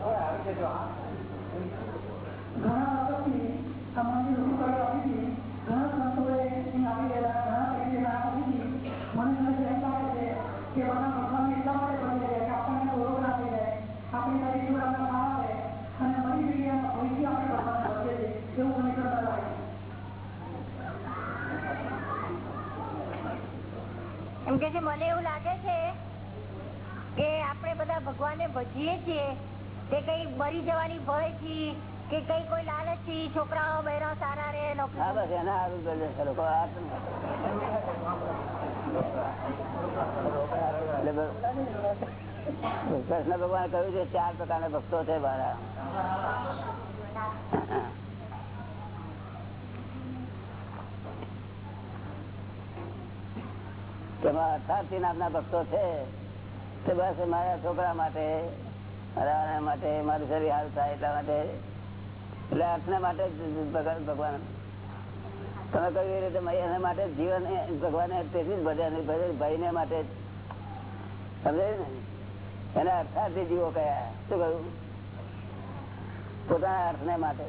મને એમ કે મરી એવું મને લાગે એવું લાગે છે કે આપણે બધા ભગવાને ભજીએ છીએ. તે કઈ મરી જવાની ભયથી કે કઈ કોઈ લાલચથી છોકરાઓ બહેરા સારા રે કૃષ્ણ ભગવાન કહ્યું છે, ચાર પ્રકારના ભક્તો છે મારા. તેમાં અઠારથી નામના ભક્તો છે. તે બસ મારા છોકરા માટે માટે મારું શરીર હાલ થાય એટલા માટે એટલે અર્થના માટે ભગવાન તમે કહ્યું એ રીતે એના માટે જીવન ભગવાને તેથી જ ભજ્યા ભાઈને માટે સમજે ને? એના અર્થાર્થી જીવો કયા? શું કહ્યું? પોતાના અર્થને માટે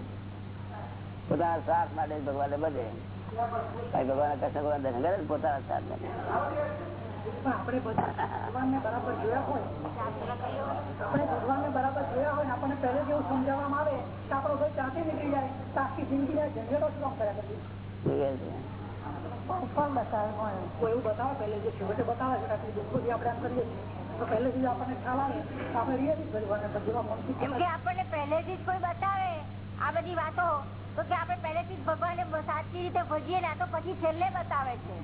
પોતાના સ્વાર્થ માટે ભગવાને બધે. ભગવાન કૃષ્ણ ભગવાન દર્શન કરે પોતાના સ્વાર્થ માટે આપણે ભગવાનને બરાબર જોયા હોય આપણે ભગવાનને બરાબર જોયા હોય આપણને પહેલે જેવું સમજાવવામાં આવે તો આપણો ભાઈ ચાંદી નીકળી જાય આખી જિંદગી ઝંઝેટો જ કામ કર્યા કોઈ એવું બતાવે પહેલે જે છેવટે બતાવે છે આટલી દુઃખોથી આપણે આમ કરીએ છીએ તો પહેલેથી આપણને ખ્યાલ આવે તો આપણે રહીએ છીએ ભગવાનને આપણને પહેલેથી જ કોઈ બતાવે આ બધી વાતો તો કે આપણે પહેલેથી જ ભગવાનને સાચી રીતે ભજીએ ને આ તો પછી છેલ્લે બતાવે છે.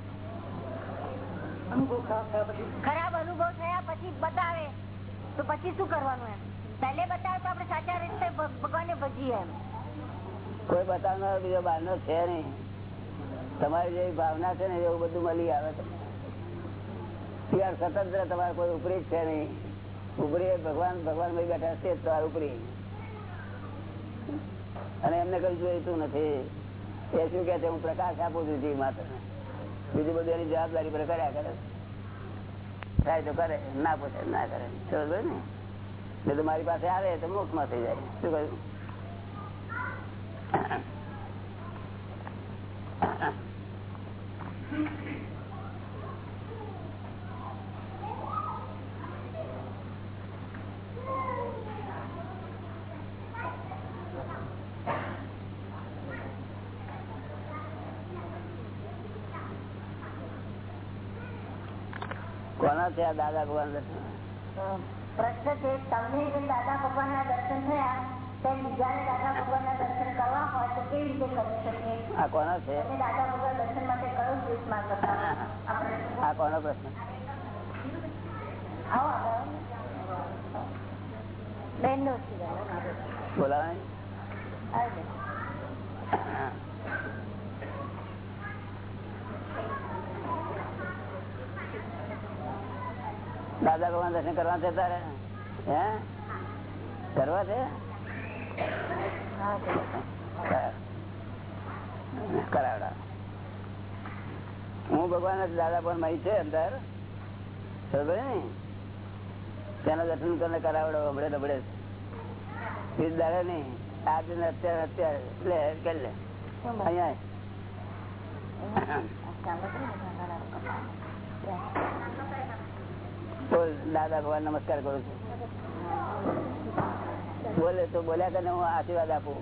ખરાબ અનુભવ થયા પછી બતાવે. તો પછી શું કરવાનું એમ? પહેલે બતાવે તો આપડે સાચા રીતે ભગવાન ભગવાનને ભજીએ એમ. કોઈ બતાવનાર બીજો બહારનો છે નહીં. તમારી જે ભાવના છે ને એવું બધું મળી આવે તમને. ત્યાર સ્વતંત્ર તમારે કોઈ ઉપરી જ છે નહીં. ઉપરી ભગવાન ભગવાન ભાઈ બેઠા છે તમારે ઉપરી. અને એમને કઈ જોઈતું નથી. એ શું કે છે? હું પ્રકાશ આપું છું જીવ માત્ર બીજું બધું એની જવાબદારી પર કર્યા કરે. થાય તો કરે, ના પૂછે, ના કરે. સમજ ને? એટલે મારી પાસે આવે તો મોક્ષમાં થઈ જાય. શું કહ્યું? કોના છે આ દાદા ભગવાન દર્શન? પ્રશ્ન છે તમને જે દાદા ભગવાન ના દર્શન થયા તે બીજાને દાદા ભગવાન ના દર્શન કરવા હોય તો કેવી રીતે કરી શકીએ? આ કોનો છે? દાદા ભગવાન દર્શન માટે કયો દેશમાં કરતા આપણે આ કોનો પ્રશ્ન? આવો આગળ. બેન નો છે. બોલાવે. દાદા ભગવાન દર્શન કરવા છે તારે હે? કરવા છે? કરાવડા હું ભગવાન દાદા પણ મહી છે અંદર. તેના દર્શન તને કરાવડો અબડે દબડે બીજ દાડે નહીં. આજે અત્યારે અત્યારે. લે કરી લે. બોલ દાદા ભગવાન નમસ્કાર કરું છું બોલે તો બોલ્યા કરે, હું આશીર્વાદ આપું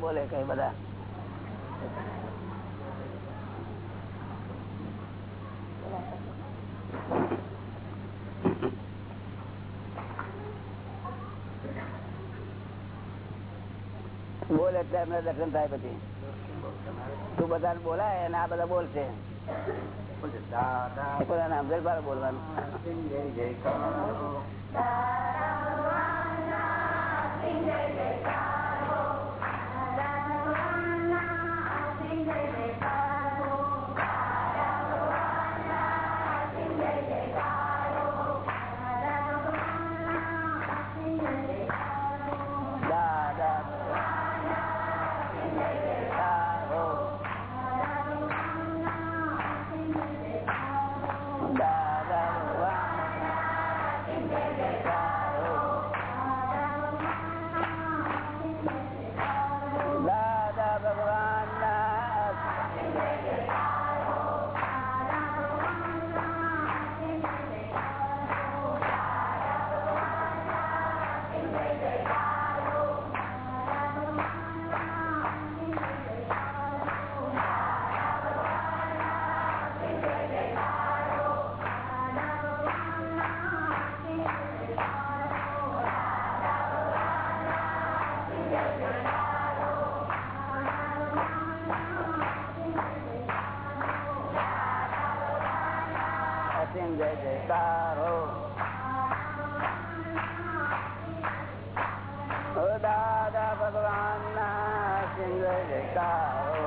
બોલે કઈ બધા. દર્શન થાય પછી. તું બધા બોલાય અને આ બધા બોલશે. બોલવાનું? નામદેવ પાસે અસીમ જય જયકાર હો ઓ દાદા ભગવાન ના અસીમ જય જયકાર હો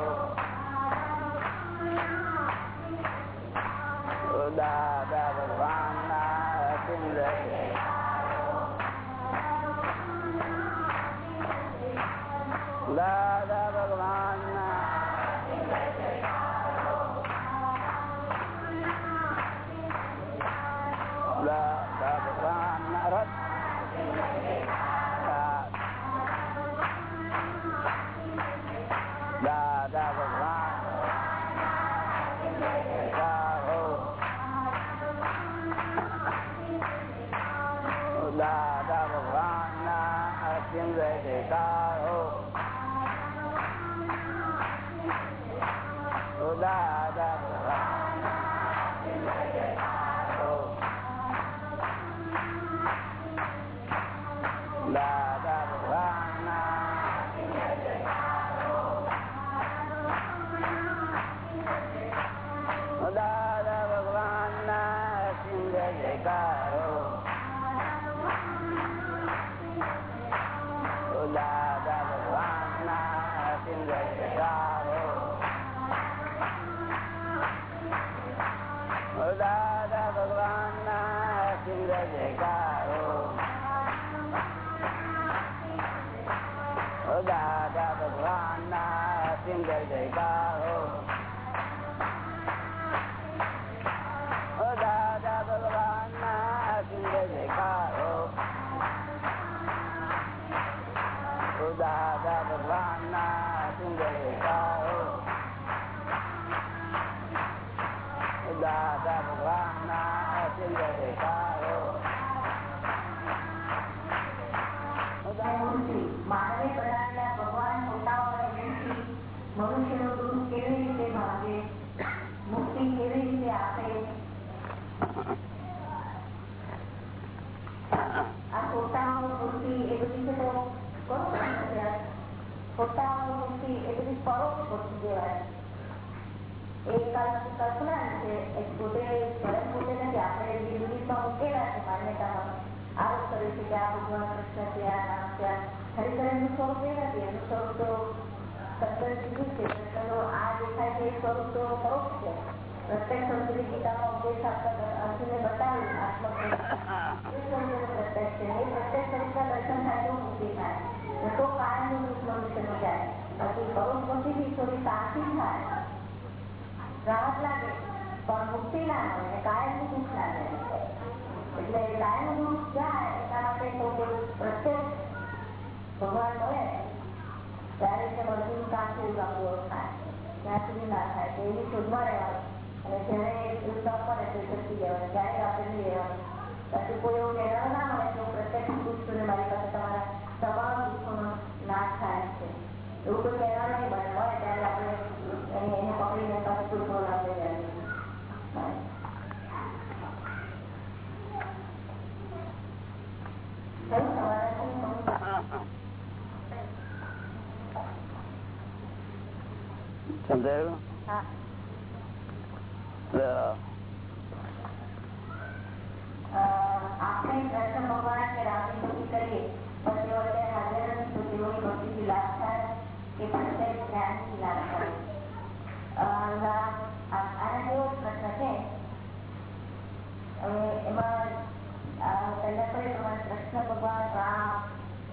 ઓ દાદા ભગવાન ના અસીમ જય દાદા Project પરોક્ષ વસ્તુ કહેવાય એક કલ્પ- કલ્પના છે પોતે સ્વયં પોતે નથી આપણે બિલીફમાં મૂકેલા છે માન્યતામાં આરોપ કરે છે કે આ ભગવાન કૃષ્ણ છે આ નામ છે ખરેખર એનું સ્વરૂપ એ નથી એનું સ્વરૂપ તો સત્તર જુદું છે કૃષ્ણનો આ દેખાય છે એ સ્વરૂપ તો પરોક્ષ છે પ્રત્યક્ષ સંસ્કૃતિ ગીતામાં ઉપદેશ આપતા અર્જુને બતાવ્યું આત્મા પ્રત્યક્ષ છે એ પ્રત્યક્ષ સ્વરૂપના દર્શન થાય તો મુક્તિ થાય તો કાળનું મનુષ્યનું જાય પરોક્ષ બુદ્ધિથી થોડી તાકી થાય રાહત લાગે પણ મુક્તિ ના મળે કાયમનું દુઃખ ના એટલે કાયમનું દુઃખ જાય એટલા માટે તો કોઈ પ્રત્યેક ભગવાન મળે ત્યારે તે બધું કામ આપણું થાય ત્યાં સુધી ના થાય તો એની શોધમાં રહેવાનું ઉત્સાહ પડે તો શક્તિ જવાનું ક્યારેય આપણે નહીં રહેવાનું પછી કોઈ એવું કહેવા ના મળે તો પ્રત્યક્ષ દુઃખ મારી પાસે તમારા તમામ દુઃખોનો નાશ થાય છે. એવું કોઈ કહેવાનું નહીં બને મળે ત્યારે આપણે એને એને પકડીને પાસે પૂરતો લાભ લઈ જવાનું થયું તમારે શું સમજાયું? આપણે ભગવાન કે કરીએ અત્યારે હાજર તો લાભ થાય એમાં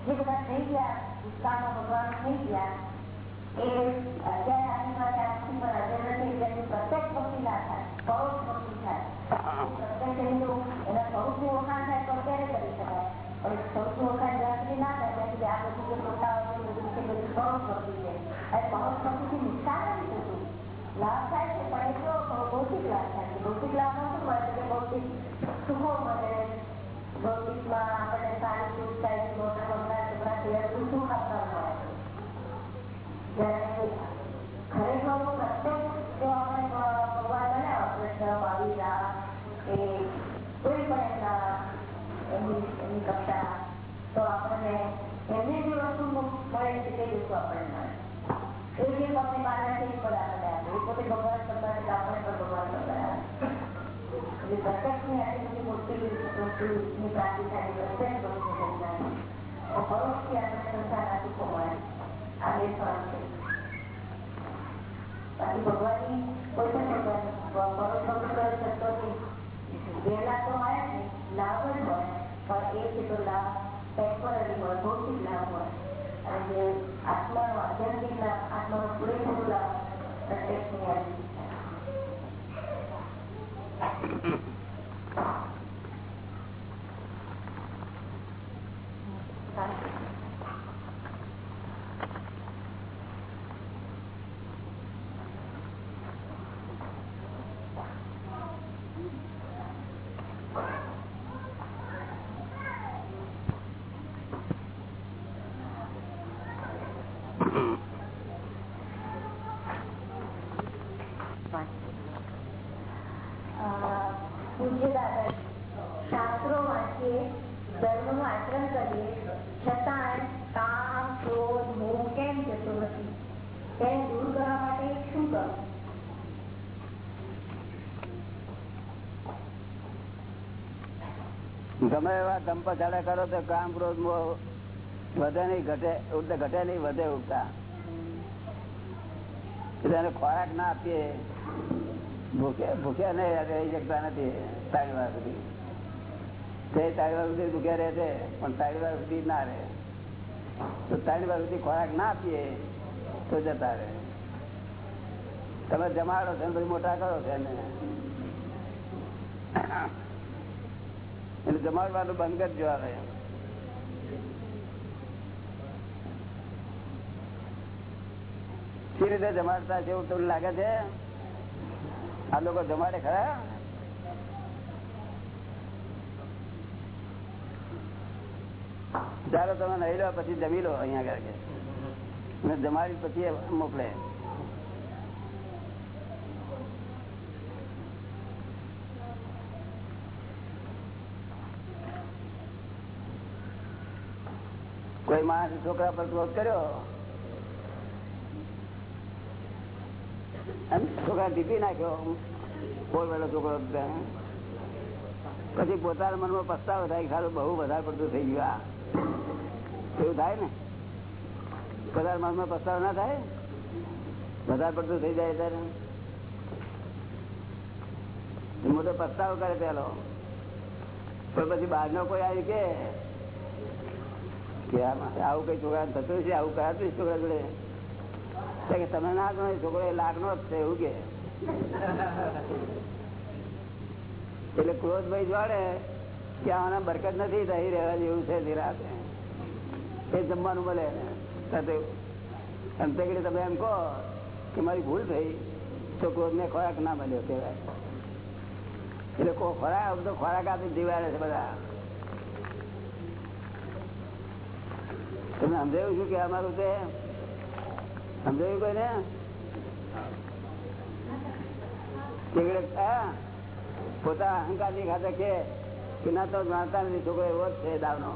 ભગવાન થઈ ગયા ભગવાન થઈ ગયા એ અત્યારે આપણી પાસે આખી પર નથી એટલે પ્રત્યેક ભક્તિ ના થાય પરોક્ષ ભક્તિ થાય પ્રત્યેક એનું સૌથી ઓળખાણ થાય તો અત્યારે કરી શકાય પણ સૌથી ઓળખાણ જ્યાં ના થાય ત્યાં સુધી આ બધું જે છે બધું છે અને પરોક્ષ ભક્તિથી નુકસાન નથી થતું. લાભ થાય છે, પણ એટલો ભૌતિક લાભ થાય છે. ભૌતિક લાભમાં શું મળે કે ભૌતિક સુખો મળે? ભૌતિકમાં આપણને સારી સુખ થાય છે, મોટા મોટા છોકરા બધું સુખ આપવા મળે જ્યારે ખરેખર પ્રત્યેક આપણે ભગવાન બનાવો કૃષ્ણ બાવીરા કે કોઈ પણ એમના, એમની એમની કક્ષા. તો આપણને એમને જે વસ્તુ ભગવાન કરતા છે આપણે પણ ભગવાન કરતા આવે પ્રત્યક્ષની આટલી મોટી વસ્તુની પ્રાપ્તિ થાય પ્રત્યેક વસ્તુ સંસાર પરોક્ષથી આપણે ફરક છે બાકી ભગવાનની કોઈ પણ ભગવાન પરોક્ષ ગેરલાભ તો આવે ને લાભ જ હોય પણ એ છે તો લાભ ટેમ્પરરી હોય ભૌતિક લાભ હોય અને જે આત્માનો આધ્યાત્મિક લાભ આત્માનો શાસ્ત્રો વાંચીએ ધર્મનું આચરણ કરીએ છતાં કામ, ક્રોધ, મોહ કેમ જતો નથી? તેને દૂર કરવા માટે શું કરવું ગમે એવા ધંપછાડા કરો તો કામ, ક્રોધ, મોહ વધે નહીં, ઘટે ઉડતે ઘટે નહીં, વધે ઉડતા. એટલે ખોરાક ના આપીએ. ખોરાક ના આપીએ તો જતા રહે. તમે જમાડો છો મોટા કરો છો એને. એટલે જમાડવાનું બંધ કરજો આવે સી રીતે જમાડતા છે એવું તમને લાગે છે? આ લોકો જમાડે ખરા? ચાલો તમે નહીં લો, પછી જમી લો અહીંયા આગળ જમાડી પછી મોકલે. કોઈ માણસ છોકરા પર ક્રોધ કર્યો અને છોકરા દીપી નાખ્યો બોલ વેલો છોકરો પછી પોતાના મનમાં પસ્તાવો થાય સારું બહુ વધારે પડતું થઈ ગયું એવું થાય ને? પોતાના મનમાં પસ્તાવો ના થાય? વધારે પડતું થઈ જાય ત્યારે? મોટો પસ્તાવો કરે પેલો. પણ પછી બહાર નો કોઈ આવી કે? આવું કઈ છોકરા થતું છે આવું કરાતું છોકરા જોડે? તો કે તમે ના ગણો છોકરો એ લાગનો જ છે, એવું કે. એટલે ક્રોધ ભાઈ જોડે કે આના બરકત નથી થઈ રહેવા જેવું છે નિરાતે એ જમવાનું મળે અંતે ઘડી તમે એમ કહો કે મારી ભૂલ થઈ, તો ક્રોધને ખોરાક ના મળ્યો કહેવાય. એટલે કો- ખોરાક તો ખોરાક આપી જીવાડે છે બધા. તમે સમજાયું છું કે અમારું તે સમજાયું કોઈ ને પોતા અહંકારની ખાતે કે ના તો જાણતા નથી, છોકરો એવો જ છે દાવનો.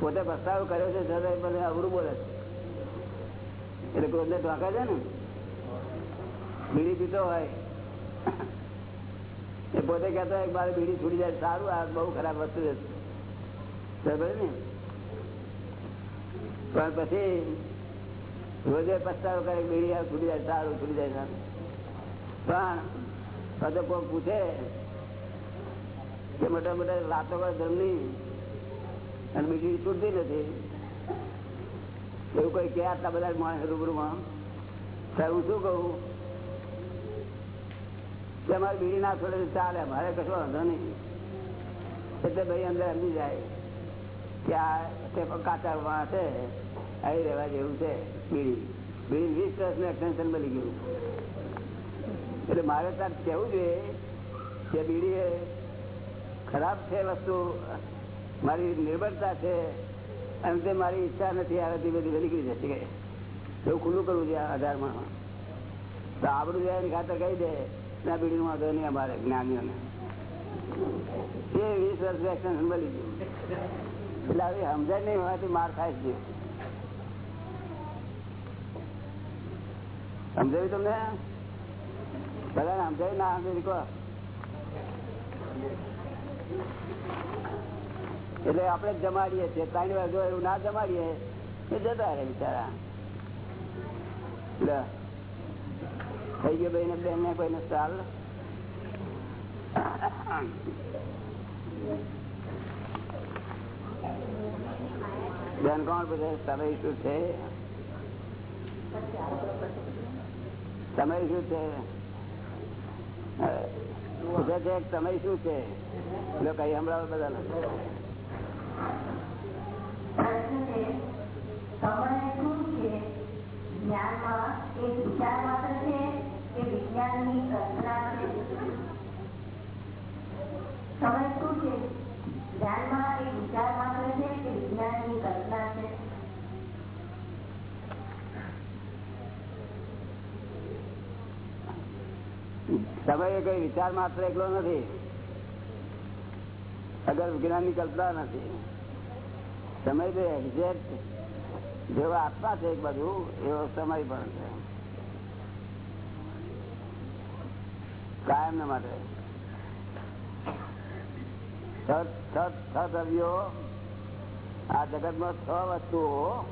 પોતે પ્રસ્તાવ કર્યો છે છતાં બોલે છે. એટલે ક્રોધને ઢોકા છે ને? બીડી પીતો હોય. એ પોતે કહેતો હોય મારે બીડી છૂટી જાય, સારું, આ બહુ ખરાબ વસ્તુ છે. ને? પણ પછી રોજે પસ્તાવો કરે બીડી છૂટી જાય, સારું, છૂટી જાય પણ પછી કોઈ પૂછે કે મોટા મોટા રાતો કરે અને બીજી છૂટતી નથી. એવું કોઈ કે આટલા બધા માણસ રૂબરૂમાં. સર હું શું કહું? કે અમારે બીડી ના છોડે ચાલે, મારે કશો વાંધો નહીં. એટલે ભાઈ અંદર સમજી જાય. કે આ કાચા વાં છે આવી રહેવા જેવું છે. બીડી બીડી વીસ વર્ષનું એક્સટેન્શન બની ગયું એટલે મારે ત્યાં કહેવું જોઈએ કે બીડી ખરાબ છે વસ્તુ મારી નિર્ભરતા છે અને તે મારી ઈચ્છા નથી આનાથી બધી નીકળી જશે કે એવું ખુલ્લું કરવું છે આધારમાં તો આપણું જાય ખાતર કહી દે ના બીડી વાંધો નહીં અમારે જ્ઞાનીઓને એ વીસ વર્ષ એક્સટેન્શન બની ગયું એટલે આવી સમજાય નહીં હોવાથી માર ખાય છે નહીં. સમજાવ્યું તમને? બધા સમજાયું ના સમજાયું કહો એટલે આપણે જમાડીએ છીએ. ત્રણ વાર જો એવું ના જમાડીએ એ જતા રહે બિચારા. થઈ ગયો ભાઈ ને બેન ને કોઈને ચાલ બેન કોણ પૂછે? તમે શું છે? તમે શું છે? પૂછે છે તમે શું છે? એટલે કઈ હમણાં બધા સમય શું છે? જ્ઞાનમાં એક વિચાર માત્ર છે કે વિજ્ઞાનની કલ્પના છે સમય કઈ વિચાર માત્ર એકલો નથી. અગર વિજ્ઞાનની કલ્પના નથી. સમય તો એક્ઝેક્ટ જેવો આત્મા છે એક બધું એવો સમય પણ છે. કાયમ ના માટે. છ દ્રવ્યો આ જગતમાં છ વસ્તુઓ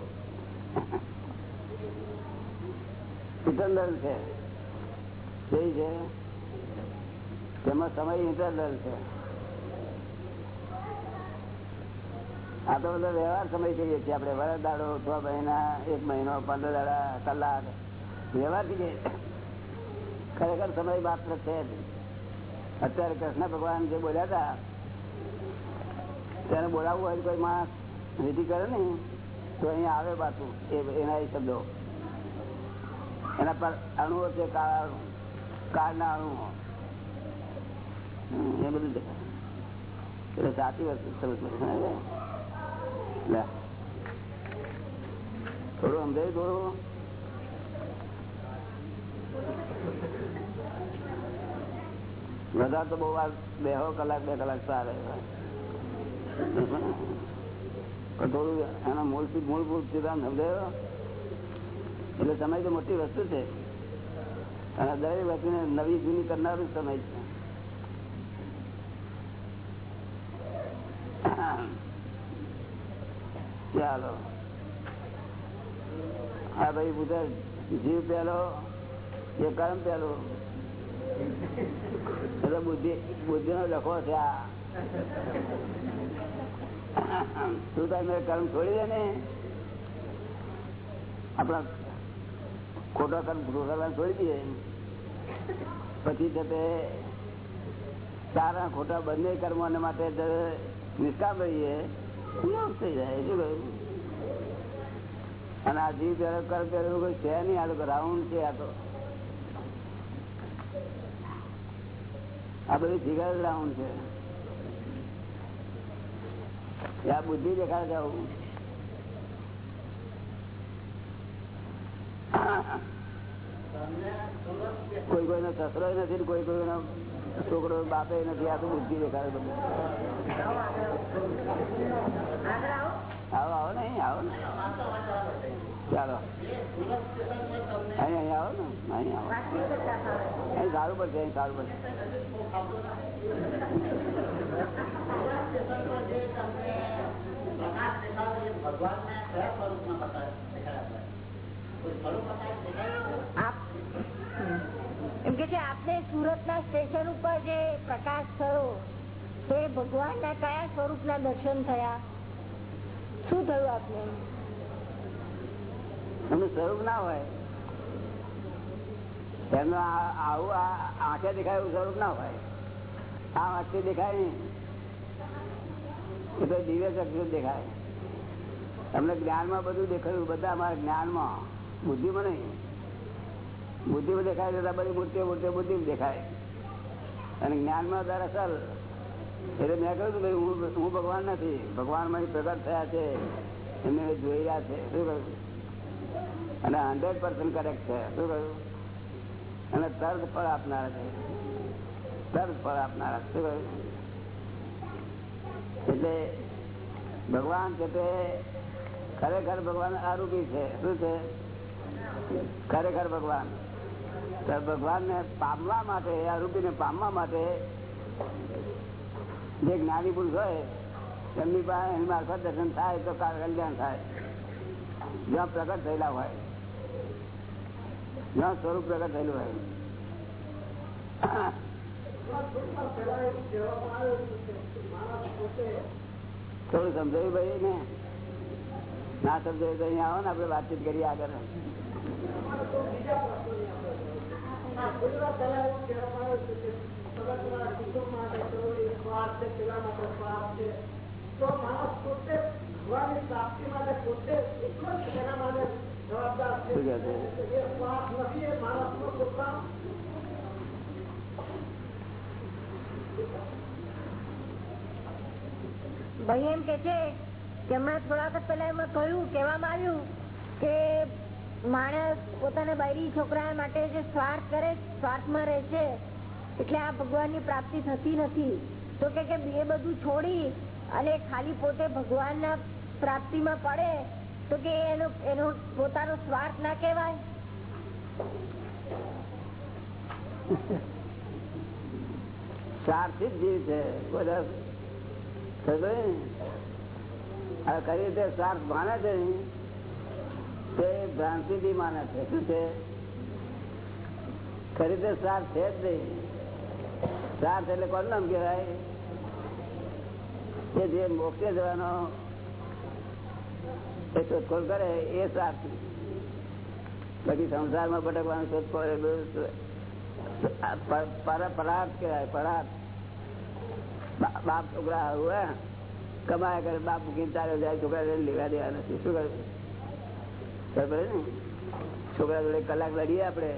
ઇટરનલ છે. કેવી છે? તેમાં સમય ઇન્ટરનલ છે. આ તો બધો વ્યવહાર સમય કહીએ છીએ આપણે વરસ દાડો, છ મહિના, એક મહિનો, પંદર દાડા, કલાક વ્યવહાર કહીએ ખરેખર સમય માત્ર છે. અત્યારે કૃષ્ણ ભગવાન જે બોલ્યા હતા, તેને બોલાવવું હોય કોઈ માણસ વિધિ કરે ને, તો અહીંયા આવે પાછું. એના શબ્દો. એના પર અણુઓ છે, કાળા કાળના અણુઓ. એ બધું એટલે વધારે તો બહુ વાર બે કલાક બે કલાક સારે થોડું એના મૂળ મૂળભૂત સિદ્ધાંત સમજાયો? એટલે સમય તો મોટી વસ્તુ છે. અને દરેક વ્યક્તિને નવી જૂની કરનારું સમય છે. ચાલો. હા ભાઈ બુધર જીવ પેલો કે કર્મ પેલો. એટલે બુદ્ધિ બુદ્ધિ નો લખો છે આ. તું તમે કર્મ છોડી દે ને? આપણા ખોટા કર્મ ખોટા છોડી દઈએ. પછી તે સારા ખોટા બંને કર્મો માટે નિષ્કામ રહીએ મોક્ષ થઈ જાય શું કહ્યું અને આ જીવ પેલો કોઈ છે નહીં, આ તો રાઉન્ડ છે આ તો. આ બધું ફિગર રાઉન્ડ છે. આ બુદ્ધિ દેખાડે છે આવું. કોઈ કોઈનો સસરો નથી કોઈ કોઈ કોઈનો છોકરો બાપે નથી આ તો બુદ્ધિ દેખાડે બધું. આવો આવો આવો ને અહીં આવો ને. ચાલો. અહીં અહીં આવો ને અહીં આવો. અહીં સારું પડશે અહીં સારું પડશે. આપ. એમ કે છે, આપને સુરત ના સ્ટેશન ઉપર જે પ્રકાશ થયો, તે ભગવાન ના કયા સ્વરૂપ ના દર્શન થયા? શું થયું આપને? એમનું સ્વરૂપ ના હોય. એમનું આવું આંખે દેખાય એવું સ્વરૂપ ના હોય. આ વાંચથી દેખાય નહીં. એ તો દિવ્ય ચક્ષુ દેખાય. જ્ઞાન જ્ઞાનમાં બધું દેખાયું, બધા અમારા જ્ઞાનમાં. બુદ્ધિમાં નહીં. બુદ્ધિમાં દેખાય તો બધી મૂર્તિ મૂર્તિ બુદ્ધિ દેખાય. અને જ્ઞાનમાં દરઅસલ એટલે મેં કહ્યું ભાઈ, હું ભગવાન નથી. ભગવાનમાં પ્રગટ થયા છે. એમને જોઈ રહ્યા છે. શું કહ્યું? અને હંડ્રેડ પર્સન્ટ કરેક્ટ છે. શું કહ્યું? અને તર્ક ફળ આપનારા છે. તર્ક ફળ આપનારા. શું કહ્યું? એટલે ભગવાન છે તે ખરેખર ભગવાન આરૂપી છે. શું છે? ખરેખર ભગવાન. તો ભગવાનને પામવા માટે આરૂપીને પામવા માટે જે જ્ઞાની પુરુષ હોય એમની પાસે એની મારફત દર્શન થાય તો કલ્યાણ થાય? જ્યાં પ્રગટ થયેલા હોય. જ્યાં સ્વરૂપ પ્રગટ થયેલું હોય. થોડું સમજાયું ભાઈ ને ના સમજાયું તો અહીંયા આવો ને આપડે વાતચીત કરીએ આગળ. તો માણસ પોતે ભગવાનની પ્રાપ્તિ માટે પોતે એટલો જ એના માટે જવાબદાર છે શું કહે છે એ સ્વાર્થ નથી એ માણસનો પોતાનો ભાઈ એમ કે છે કે હમણાં થોડા વખત પહેલા એમાં કહ્યું કહેવામાં આવ્યું કે માણસ પોતાના બૈરી છોકરા માટે જે સ્વાર્થ કરે, સ્વાર્થમાં રહે એટલે આ ભગવાનની પ્રાપ્તિ થતી નથી. તો કે એ બધું છોડી અને ખાલી પોતે ભગવાનના પ્રાપ્તિમાં પડે, તો કે એનો એનો પોતાનો સ્વાર્થ ના કહેવાય? સ્વાર્થી જીવ છે. બધા કઈ રીતે સ્વાર્થ માને છે તે ભ્રાંતિ થી માને છે. શું છે? ખરી રીતે સ્વાર્થ છે જ નહીં. સ્વાર્થ એટલે કોણ નામ કહેવાય? કે જે મોક્ષે જવાનો એ શોધખોળ કરે, એ સ્વાર્થ બાકી સંસારમાં ભટકવાનું શોધખોળ એ બધું પર- પર- પરાર્થ કહેવાય, પરાર્થ. બા- બાપ છોકરા આવું, હે? કમાયા કરે, બાપ મૂકીને ચાલ્યો જાય છોકરા જોડે લેવા દેવા નથી. શું કરું? બરાબર ને છોકરા જોડે કલાક લડીએ આપડે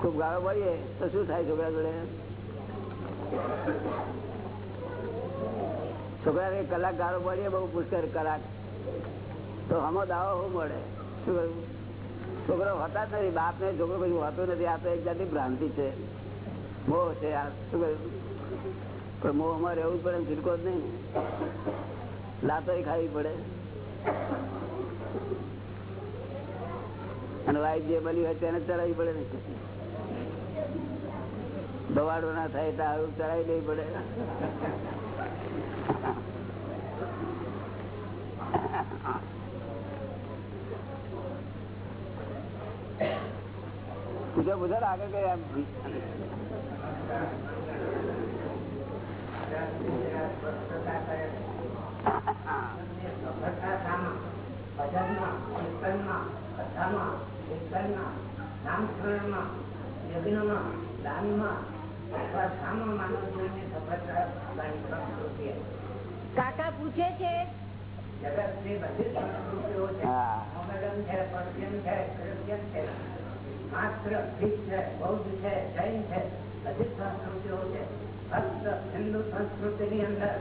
ખૂબ ગાળો મળીએ તો શું થાય છોકરા જોડે? છોકરા કલાક ગાળો મળીએ બહુ પુષ્કર કલાક. તો હમો દાવો શું મળે? શું કહ્યું? છોકરો હોતા જ નથી બાપ ને છોકરો કશું હોતું નથી. આ તો એક જાતની ભ્રાંતિ છે. મોહ છે આ. શું કહ્યું? પણ મોહમાં રહેવું પડે ને જ નહીં. ને લાતો ખાવી પડે. અને વાઈફ જે બની હોય તેને ચડાવી પડે ને. બવાડો ના થાય તો આવું ચડાવી દેવી પડે. પૂછો ને આગળ કઈ આમ. ભજનમાં કીર્તનમાં નામસ્મરણમાં યજ્ઞમાં દાનમાં અથવા શામાં માનવ જીવનની સફળતા લાવવાની સંસ્કૃતિ કાકા પૂછે છે? જગતની બધી સંસ્કૃતિઓ છે. હા. છે પર્શિયન છે ક્રિશ્ચિયન છે. માત્ર શીખ છે બૌદ્ધ છે જૈન છે બધી સંસ્કૃતિઓ છે. ફક્ત હિન્દુ સંસ્કૃતિની અંદર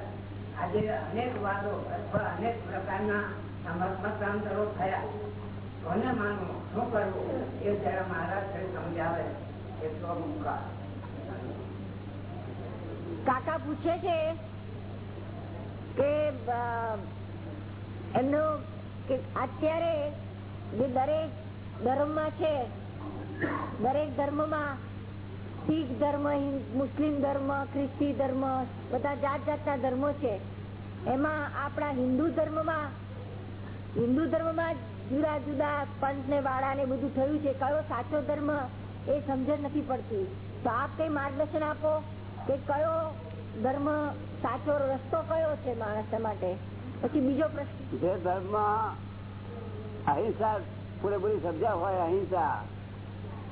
આજે અનેક વાદો અથવા અનેક પ્રકારના મતાંતરો થયા. કોને માનવું શું કરવું એ જયારે મહારાજ સમજાવે એ મુકા કાકા પૂછે છે કે એમનું કે અત્યારે જે દરેક ધર્મમાં છે, દરેક ધર્મમાં શીખ ધર્મ મુસ્લિમ ધર્મ, ખ્રિસ્તી ધર્મ, બધા જાત જાતના ધર્મો છે. એમાં આપણા હિન્દુ ધર્મમાં હિન્દુ ધર્મમાં જુદા જુદા પંથ ને વાળા ને બધું થયું છે, કયો સાચો ધર્મ એ સમજણ નથી પડતી. તો આપ કઈ માર્ગદર્શન આપો કે કયો ધર્મ સાચો રસ્તો કયો છે માણસ માટે? પછી બીજો પ્રશ્ન. જે ધર્મ અહિંસા પૂરેપૂરી સમજ્યા હોય, અહિંસા,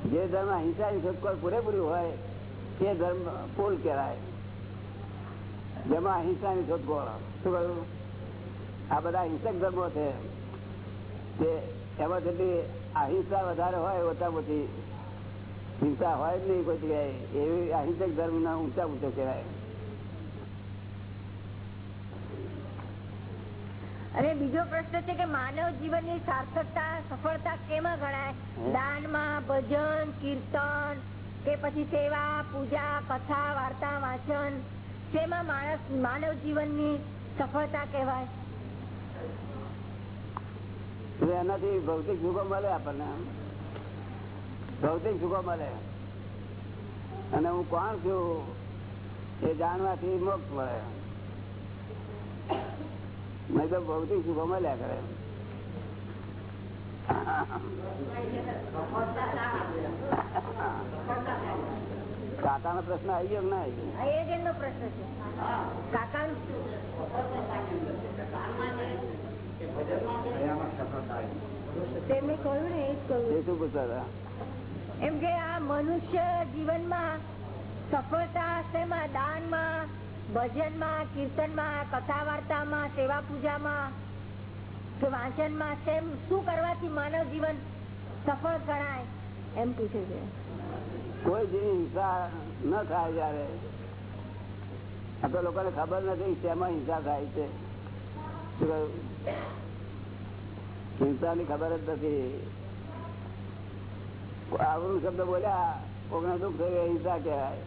જે ધર્મ અહિંસાની શોધખોળ પૂરેપૂરી હોય તે ધર્મ પુલ કહેવાય. જેમાં અહિંસાની શોધખોળ. શું કહ્યું? આ બધા હિંસક ધર્મો છે. એમાં જેટલી અહિંસા વધારે હોય ઓછા ઓછી હિંસા હોય જ નહીં કોઈ જગ્યાએ. એવી અહિંસક ધર્મ ના ઊંચા ઊંચો કહેવાય. અને બીજો પ્રશ્ન છે કે માનવ જીવનની સાર્થકતા સફળતા કેમાં ગણાય? દાનમાં ભજન કીર્તન કે પછી સેવા પૂજા કથા વાર્તા વાંચન શેમાં માણસ માનવ જીવનની સફળતા કહેવાય? એનાથી ભૌતિક સુખો મળે આપણને ભૌતિક સુખો મળે. અને હું કોણ છું એ જાણવાથી મોક્ષ મળે. નહીં તો ભૌતિક સુખો મળ્યા કરે. કાકા નો પ્રશ્ન આવી ગયો ના આવી ગયો? પ્રશ્ન છે. કાકા કહ્યું ને એ જ કહ્યું. એમ કે આ મનુષ્ય જીવનમાં સફળતા શેમાં દાનમાં ભજનમાં કીર્તનમાં કથા વાર્તામાં સેવા પૂજામાં કે વાંચનમાં તેમ શું કરવાથી માનવ જીવન સફળ ગણાય? એમ પૂછે છે. કોઈ જેવી હિંસા ન થાય જયારે. આ તો લોકોને ખબર નથી શેમાં હિંસા થાય છે. શું ની ખબર જ નથી. આવરું શબ્દ બોલ્યા, કોકને દુઃખ થયું હિંસા કહેવાય.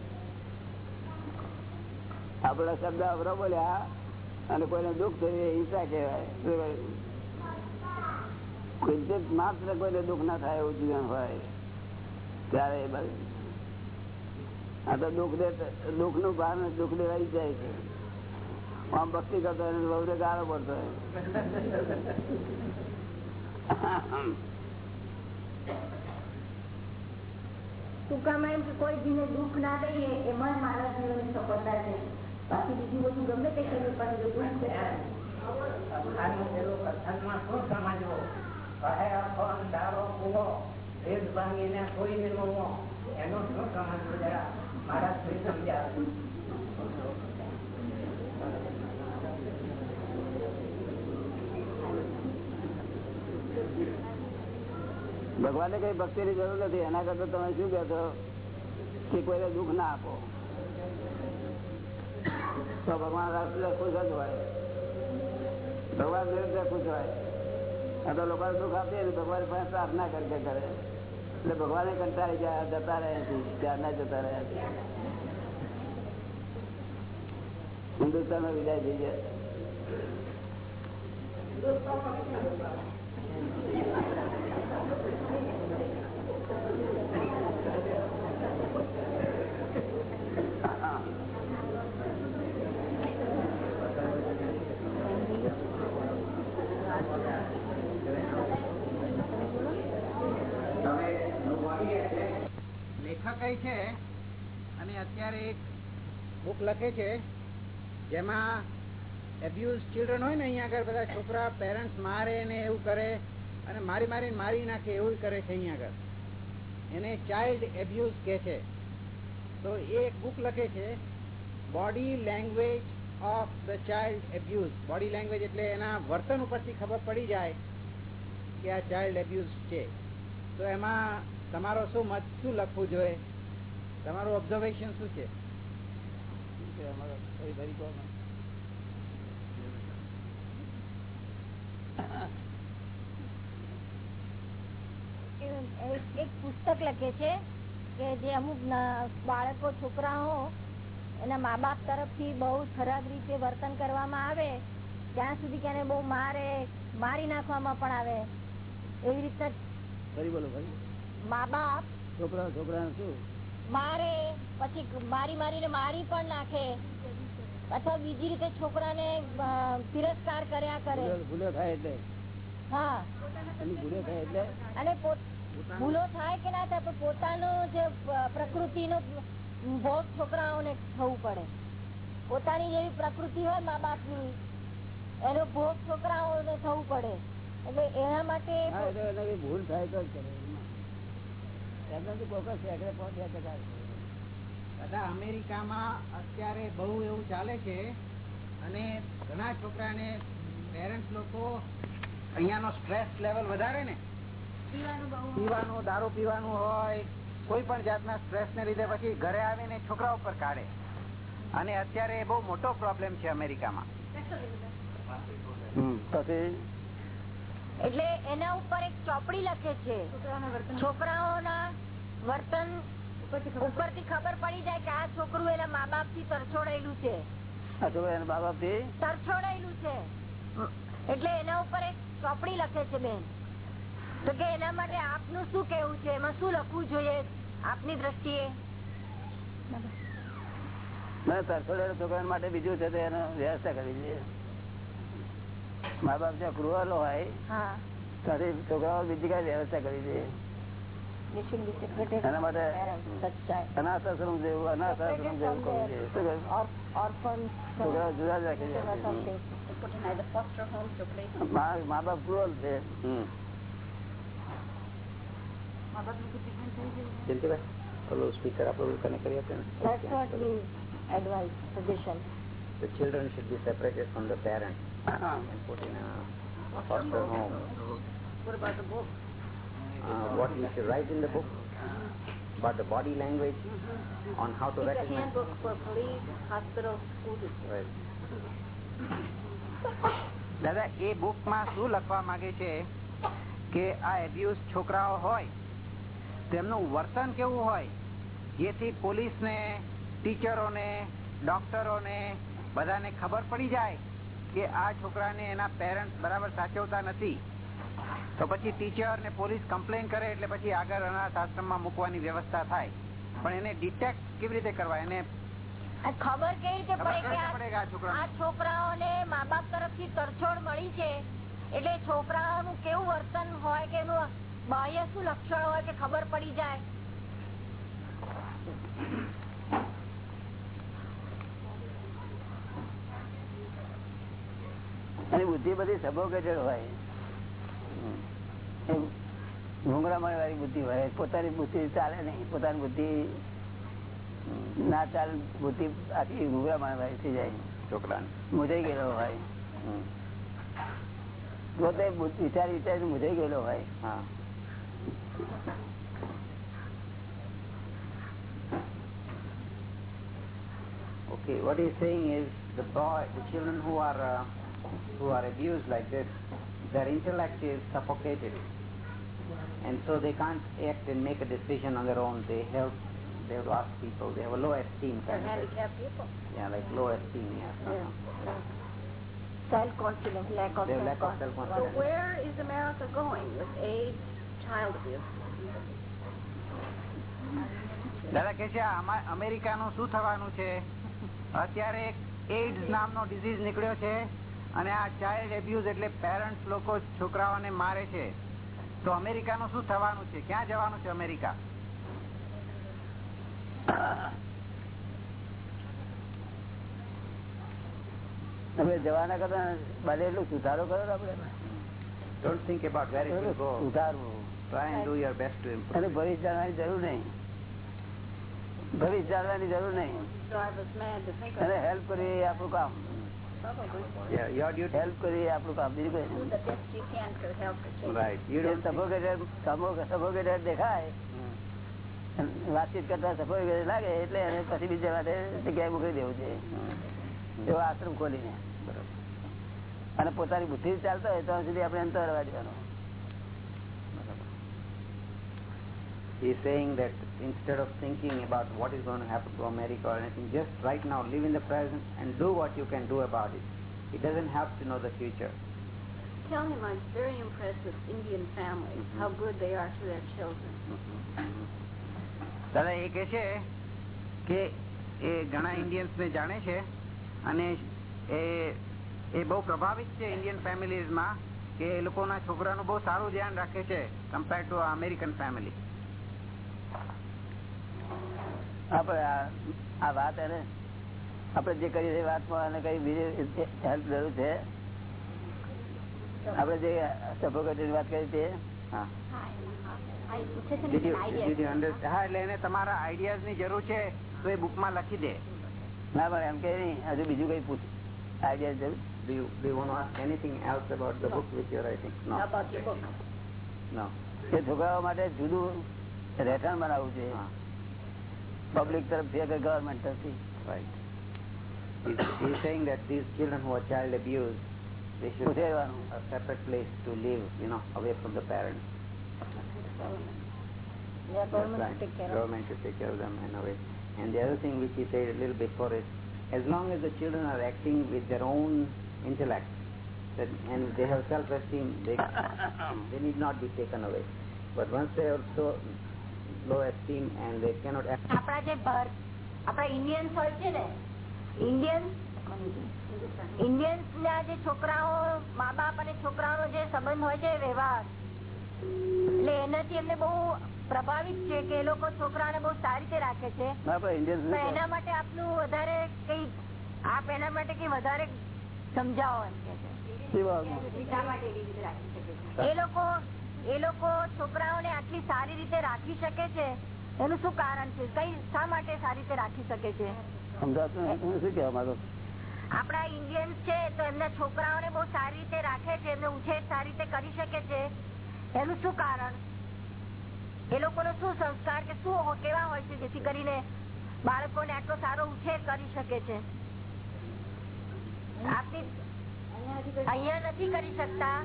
આપડા શબ્દ અવરો બોલ્યા અને કોઈને દુઃખ થયું હિંસા કહેવાય. કોઈ માત્ર કોઈને દુઃખ ના થાય એવું જીવન હોય. ત્યારે એ આ તો દુઃખ દે દુઃખનું ભાન દુઃખ દેવાઈ જાય છે. આમ ભક્તિ કરતો બહુ ગાળો પડતો ટૂંકામાં એમ કે કોઈ જીને દુઃખ ના દઈએ એમાં મારા જીવનની સફળતા છે. બાકી બીજું બધું ગમે તે કરીએ પણ જો દુઃખ છે એનું શું સમજવું જરા? મારા શ્રી ભગવાને કઈ ભક્તિ ની જરૂર નથી, એના કરતા તમે શું કહો છો કે કોઈને દુઃખ ના આપો. તો ભગવાન રાષ્ટ્ર ખુશ જ હોય. ભગવાન ખુશ હોય. આ તો લોકોને દુઃખ આપીએ ને ભગવાન પાસે પ્રાર્થના કરી કરે એટલે ભગવાને કંટાળી ગયા, જતા રહે છે ત્યારના જતા રહ્યા છે હિન્દુસ્તાન વિદાય થઈ ગયા. લેખક છે અને અત્યારે એક બુક લખે છે, જેમાં એબ્યુઝ ચિલ્ડ્રન હોય ને અહીંયા આગળ બધા છોકરા પેરેન્ટ્સ મારે ને એવું કરે અને મારી મારીને મારી નાખે એવું કરે છે અહીંયા આગળ. એને ચાઇલ્ડ એબ્યુઝ કે છે. તો એ બુક લખે છે body language of the child abuse body language એટલે એના વર્તન ઉપરથી ખબર પડી જાય કે આ ચાઇલ્ડ એબ્યુઝ છે. તો એમાં તમારો શું મત શું લખવું જોઈએ? તમારું ઓબ્ઝર્વેશન શું છે? એક એક પુસ્તક લખે છે કે જે અમુક બાળકો છોકરાઓ એના મા બાપ તરફથી બહુ ખરાબ રીતે વર્તન કરવામાં આવે ત્યાં સુધી કે બહુ મારે મારી નાખવામાં પણ આવે. એવી રીતે ફરી બોલો ફરી મા બાપ. છોકરા છોકરા શું? મારે પછી મારી મારીને મારી પણ નાખે. અથવા બીજી રીતે છોકરાને તિરસ્કાર કર્યા કરે. ભૂલો- થાય એટલે? હા. ભૂલો થાય એટલે? અને ભૂલો થાય કે ના થાય પણ પોતાનો જે પ્રકૃતિ પ્રકૃતિનો ભોગ છોકરાઓને થવું પડે. પોતાની જેવી પ્રકૃતિ હોય મા બાપની એનો ભોગ છોકરાઓને થવું પડે. એટલે એના માટે ભૂલ થાય તો એમને તો કોકસ સેકડે પહોંચ્યા ટકા દાદા અમેરિકામાં અત્યારે બહુ એવું ચાલે છે અને ઘણા છોકરાને પેરેન્ટ્સ લોકો અહીંયાનો સ્ટ્રેસ લેવલ વધારે ને. પીવાનું દારૂ પીવાનું હોય કોઈ પણ જાતના સ્ટ્રેસ ને લીધે પછી ઘરે આવીને છોકરા ઉપર કાઢે. અને અત્યારે એ બહુ મોટો પ્રોબ્લેમ છે અમેરિકામાં. પછી એટલે એના ઉપર એક ચોપડી લખે છે. છોકરાઓના વર્તન. ઉપરથી ખબર પડી જાય કે આ છોકરું એના મા બાપથી તરછોડાયેલું છે. મા બાપથી તરછોડાયેલું છે. એટલે એના ઉપર એક ચોપડી લખે છે બેન. તો કે એના માટે આપનું શું કેવું છે? એમાં શું લખવું જોઈએ આપની દ્રષ્ટિએ? તરછોડેલા છોકરા માટે બીજું છે તો એનો વ્યવસ્થા કરવી જોઈએ. મા બાપ જ્યાં ક્રુઅલ હોય ત્યારે છોકરાઓ બીજી કઈ વ્યવસ્થા કરી દે. એના માટે અનાથ આશ્રમ જેવું અનાથ આશ્રમ જેવું કરવું જોઈએ શું જુદા જ રાખી જોઈએ મા મા બાપ ક્રુઅલ છે. પેલું સ્પીકર આપણું કનેક્ટ કરી આપે That's what we. The children should be separated from the parents and put in home. What about the book? Uh, what we should write in the book about the body language on how to It's a handbook for police, hospital, school. Right. દાદા એ બુકમાં શું લખવા માંગે છે કે આ abuse છોકરાઓ હોય તેમનું વર્તન કેવું હોય જેથી પોલીસને ટીચરોને ડોક્ટરોને બધાને ખબર પડી જાય કે આ છોકરાને એના પેરેન્ટ બરાબર સાચવતા નથી. તો પછી ટીચર ને પોલીસ કમ્પ્લેન કરે એટલે પછી આગળ અનાથ આશ્રમમાં મૂકવાની વ્યવસ્થા થાય. પણ એને ડિટેક્ટ કેવી રીતે કરવા? એને ખબર કેવી રીતે પડે કે? આ છોકરાઓને મા બાપ તરફથી તરછોડ મળી છે. એટલે છોકરાઓનું કેવું વર્તન હોય કે એનું બાહ્ય શું લક્ષણ હોય કે ખબર પડી જાય એની બુદ્ધિ બધી સબોગેટેડ હોય ઘૂંઘરામણ વાળી બુદ્ધિ હોય પોતાની બુદ્ધિ ચાલે નહીં પોતાની બુદ્ધિ ના ચાલ બુદ્ધિ આખી ઘૂંઘરામણ વાળી થઈ જાય. છોકરા મુજાઈ ગયેલો હોય. પોતે વિચાર વિચાર મુજાઈ ગયેલો હોય. હા. Okay, what he's saying is the boy, the children who are uh, who are abused like this, their intellect is suffocated, and so they can't act and make a decision on their own. They help, they have to ask people. They have a low esteem They're kind of. handicapped people. Yeah, like low esteem. Yeah. uh-huh. Self confidence lack of They have lack of So self-confidence. where is America going with AIDS, child abuse? દાદા કે છે આ અમા- અમેરિકાનું શું થવાનું છે અત્યારે એક એઇડ્સ નામનો ડિઝીઝ નીકળ્યો છે અને આ ચાઇલ્ડ એબ્યુઝ એટલે પેરેન્ટ્સ લોકો છોકરાઓને મારે છે. તો અમેરિકાનું શું થવાનું છે? ક્યાં જવાનું છે અમેરિકા? જવાના કરતા બને એટલું સુધારો કરો આપડે આપણે. Don't think about where it go સુધારવું. Try and do your best to અને ભવિષ્ય જાણવાની જરૂર નહીં. ભવિષ્ય જાણવાની જરૂર નહીં. અને હેલ્પ કરીએ આપણું કામ. યોર ડ્યુટી હેલ્પ કરવી એ આપણું કામ બીજું કઈ the best you can to help the you જે ડોન્ટ suffocated- suffocated દેખાય વાતચીત કરતા સફળ લાગે એટલે એને પછી બીજા માટે જગ્યાએ મોકલી દેવું છે. એવો આશ્રમ ખોલીને. અને પોતાની બુદ્ધિ ચાલતો હોય ત્યાં સુધી આપણે અંતર રહેવા દેવાનો. is saying that instead of thinking about what is going to happen to America or anything, just right now live in the present and do what you can do about it. He doesn't have to know the future. Tell him I'm very impressed with Indian families, how good they are to their children. દાદા એ કે છે કે એ ઘણા Indians ને જાણે છે અને એ એ બહુ પ્રભાવિત છે ઇન્ડિયન ફેમિલીઝ માં કે એ લોકોના છોકરાનું બહુ સારું ધ્યાન રાખે છે કમ્પેર ટુ અમેરિકન ફેમિલી આપણે આ- આ વાત એને આપણે જે કરી એ વાતમાં અને કઈ બીજી હેલ્પ જરૂર છે? આપણે જે સફોકેટની વાત કરી તે? હા. એટલે એને તમારા આઈડિયાઝની જરૂર છે તો એ બુકમાં લખી દે. ના પણ એમ કે નહીં હજુ બીજું કઈ પૂછ. આઈડિયા જરૂર? Do you, do you want to ask anything else about the book which you're writing? No. about your book. No. એ છોકરાઓ માટે જુદું રહેઠાણ બનાવવું છે હા. પબ્લિક તરફથી કે ગવર્મેન્ટ તરફથી Right. He's, he's saying that these children who are child abused, they should have ઉછેરવાનું a separate place to live, you know, away from the parents. Yeah, government Right. to take care of. Government to take care of them and away. And the other thing which he said a little before is, as long as the children are acting with their own intellect, that, and they have self-esteem, they, they need not be taken away. But once they are so Low esteem and they cannot આપણા જે ભાર આપણા Indians હોય છે ને Indian Indians ના જે છોકરાઓ મા બાપ અને છોકરાઓનો જે સંબંધ હોય છે વ્યવહાર. એટલે એનાથી એમને બહુ પ્રભાવિત છે કે એ લોકો છોકરાને બહુ સારી રીતે રાખે છે. એના માટે આપનું વધારે કઈ આપ એના માટે કઈ વધારે સમજાવો એમ કે છે. એ લોકો એ લોકો છોકરાઓને આટલી સારી રીતે રાખી શકે છે? એનું શું કારણ છે? કઈ શા માટે સારી રીતે રાખી શકે છે? આપણા ઇન્ડિયન્સ છે તો એમના છોકરાઓને બહુ સારી રીતે રાખે છે એમને ઉછેર સારી રીતે કરી શકે છે. એનું શું કારણ? એ લોકોનો શું સંસ્કાર કે શું કેવા હોય છે જેથી કરીને બાળકોને આટલો સારો ઉછેર કરી શકે છે? આપની અહીંયા નથી કરી શકતા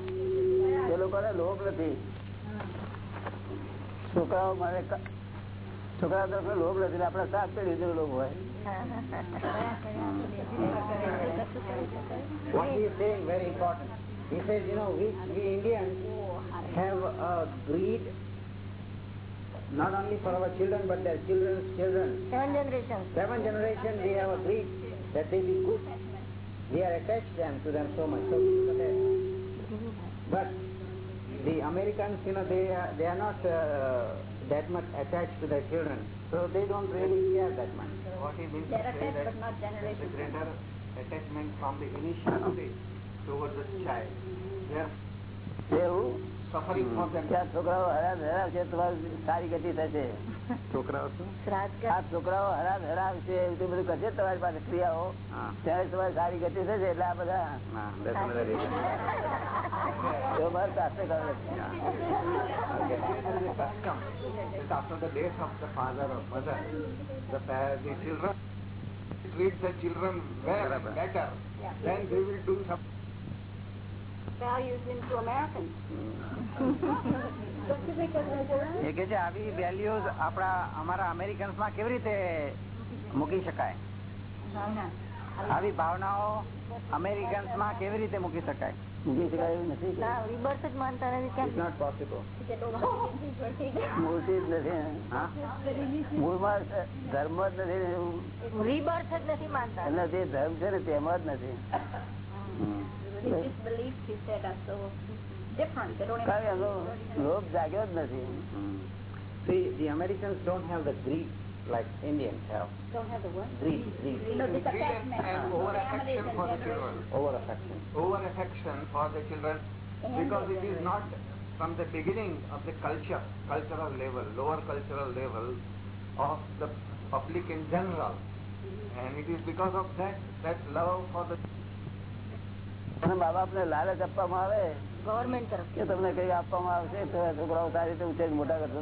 એ લોકોને લોભ નથી છોકરાઓ મારે છોકરા તરફ લોભ નથી આપડે શાક પેઢી જેવો લોભ હોય What he is saying very important. He says, you know, we, we Indians have a greed not only for our children but their children's children. Seven generation Seven generation we have a greed that they be good. We are attached them to them so much. So we look at that. But the Americans, you know, they are, they are not uh, that much attached to their children. So they don't really care that much. What he means to say that there's a greater attachment from the initial stage towards the child. They are એવું છોકરાઓ હરાબ હરાવશે તમારી સારી ગતિ થશે છોકરાઓ છોકરાઓ હરાવશે એવું બધું કરશે પાસે ક્રિયાઓ ત્યારે સારી ગતિ થશે એટલે આ બધા children well better, then they will do. એ કે છે આવી વેલ્યુઝ આપણા અમારા અમેરિકન્સમાં કેવી રીતે મૂકી શકાય? આવી ભાવનાઓ અમેરિકન્સમાં કેવી રીતે મૂકી શકાય? મૂકી શકાય એવું નથી રિબર્થ જ માનતા નથી ઇટ્સ નોટ પોસિબલ મૂર્તિ જ નથી મૂળમાં ધર્મ જ નથી રિબર્થ જ નથી માનતા. નથી જે ધર્મ છે ને તેમાં જ નથી. Religious beliefs, he said, are so different. They don't કારણ કે એનો લોભ જાગ્યો જ નથી See, the Americans don't have the greed like Indians have. don't have the what? Greed, greed, greed and, and over affection for the children. over affection. Over affection for the children because it is not from the beginning of the culture, cultural level, lower cultural level of the public in general. And it is because of that, that love for the અને મા બાપ ને લાલચ આપવામાં આવે government તરફ કે તમને કઈ આપવામાં આવશે તો છોકરાઓ સારી રીતે ઉછેર મોટા કરશો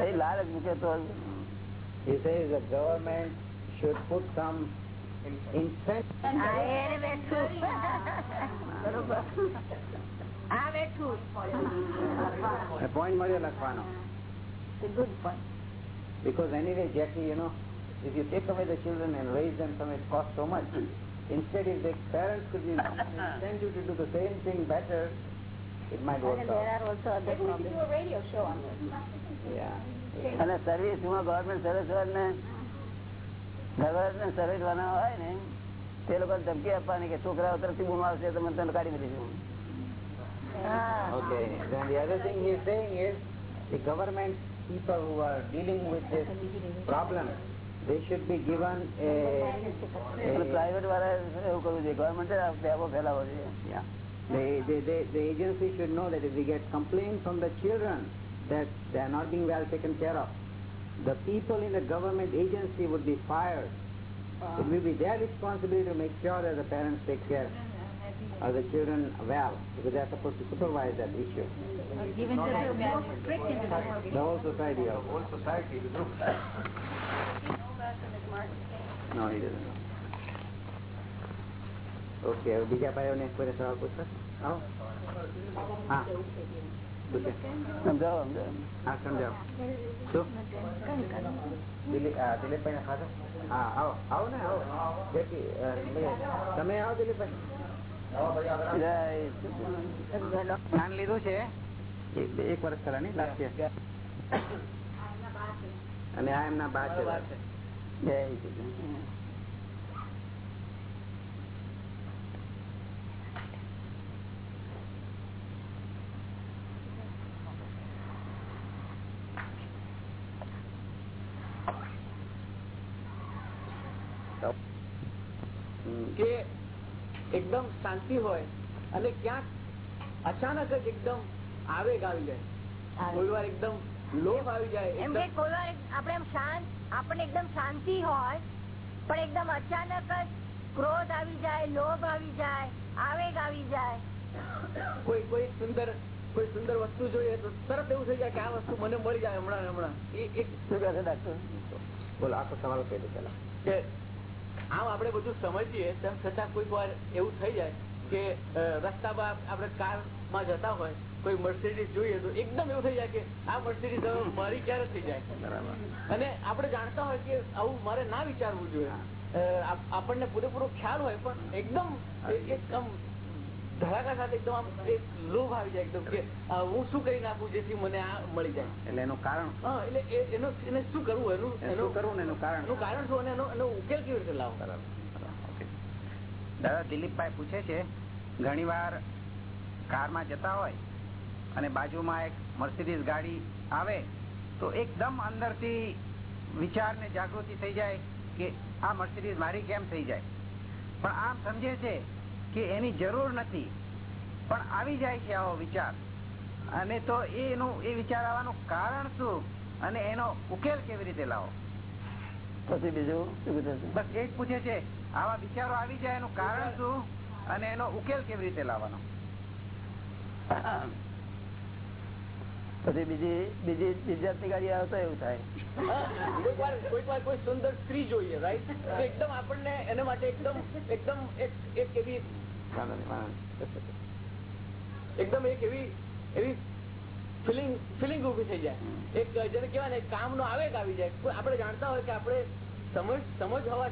હેલ્પ. લાલચ મૂકે તો should put some incentive. મળ્યો લખવાનો. Because anyway, Jackie, you know, if you take away the children and raise them from it costs so much. Instead, if the parents could be send you to do the same thing better, it might work And there out. are also other problems. Yeah. અને service માં government service ને government service વાળા હોય ને તે લોકો ધમકી આપવાની કે છોકરાઓ તરફથી બૂમ આવશે તો મને તને કાઢી મૂકીશું હા. Okay. Then the other thing he is saying is the government people who are dealing with this problem, they should be given a, a private વાળા એવું કરવું જોઈએ ગવર્મેન્ટ પેપો ફેલાવો જોઈએ Yeah. The, the, the, the agency should know that if we get complaints from the children that they are not being well taken care of, the people in the government agency would be fired. It will be their responsibility to make sure that the parents take care of the children well, because they are supposed to supervise that issue. The whole society The also. whole society, the group. No, he doesn't know. Okay, હવે બીજા ભાઈઓને કોઈ સવાલ પૂછો આવો હા સમજાવો હા સમજાવો શું દિલીપ હા, ખાધો હા આવો આવો ને આવો તમે આવો દિલીપભાઈ જ્ઞાન લીધું છે એક વર્ષ પહેલા નહીં લાસ્ટ અને આ એમના બા છે કે એકદમ શાંતિ હોય અને ક્યાંક અચાનક જ એકદમ આવેગ આવી જાય. કોઈ વાર એકદમ લોભ આવી જાય એમ કે કોઈ વાર આપણે એમ શાંત આપણને એકદમ શાંતિ હોય પણ એકદમ અચાનક જ ક્રોધ આવી જાય લોભ આવી જાય આવેગ આવી જાય. કોઈ કોઈ સુંદર કોઈ સુંદર વસ્તુ જોઈએ તો તરત એવું થઈ જાય કે આ વસ્તુ મને મળી જાય હમણાં હમણાં. એ એક શું કહે છે ડાક્ટર બોલો આખો સવાલ કહી દો પેલા કે આમ આપણે બધું સમજીએ તેમ છતાં કોઈક વાર એવું થઈ જાય કે રસ્તામાં આપણે કારમાં જતા હોય કોઈ મર્સિડીઝ જોઈએ તો એકદમ એવું થઈ જાય કે આ મર્સિડીઝ મારી ક્યારે થઈ જાય? અને આપણે જાણતા હોય કે આવું મારે ના વિચારવું જોઈએ. આપણને પૂરેપૂરો ખ્યાલ હોય પણ એકદમ એકદમ એક ધડાકા સાથે એકદમ આમ એક લોભ આવી જાય એકદમ કે હું શું કરી નાખું જેથી મને આ મળી જાય? એટલે એનું કારણ? હા એટલે એનું એને શું કરવું? એનું એનું કરવું ને એનું કારણ? એનું કારણ શું? અને એનો એનો ઉકેલ કેવી રીતે લાવવો? દાદા દિલીપભાઈ પૂછે છે ઘણીવાર કારમાં જતા હોય અને બાજુમાં એક મર્સિડીઝ ગાડી આવે તો એકદમ અંદરથી વિચાર ને જાગૃતિ થઈ જાય કે આ મર્સિડીઝ મારી કેમ થઈ જાય. પણ આમ સમજે છે કે એની જરૂર નથી. પણ આવી જાય છે આવો વિચાર. અને તો એનું એ વિચાર આવવાનું કારણ શું? અને એનો ઉકેલ કેવી રીતે લાવો? પછી બીજું બસ એ જ પૂછે છે. આવા વિચારો આવી જાય એનું કારણ શું? અને એનો ઉકેલ કેવી રીતે લાવવાનો? પછી બીજી બીજી બીજી ગાડી આવે તો એવું થાય. કોઈક વાર કોઈ સુંદર સ્ત્રી જોઈએ રાઈટ એકદમ આપણને એના માટે એકદમ એકદમ એક એવી. એકદમ એક એવી એવી ફિલિંગ ફિલિંગ ઊભી થઈ જાય. એક જેને કહેવાય ને કામ નો આવેગ આવી જાય. આપણે જાણતા હોય કે આપણે સમજ સમજ હોવા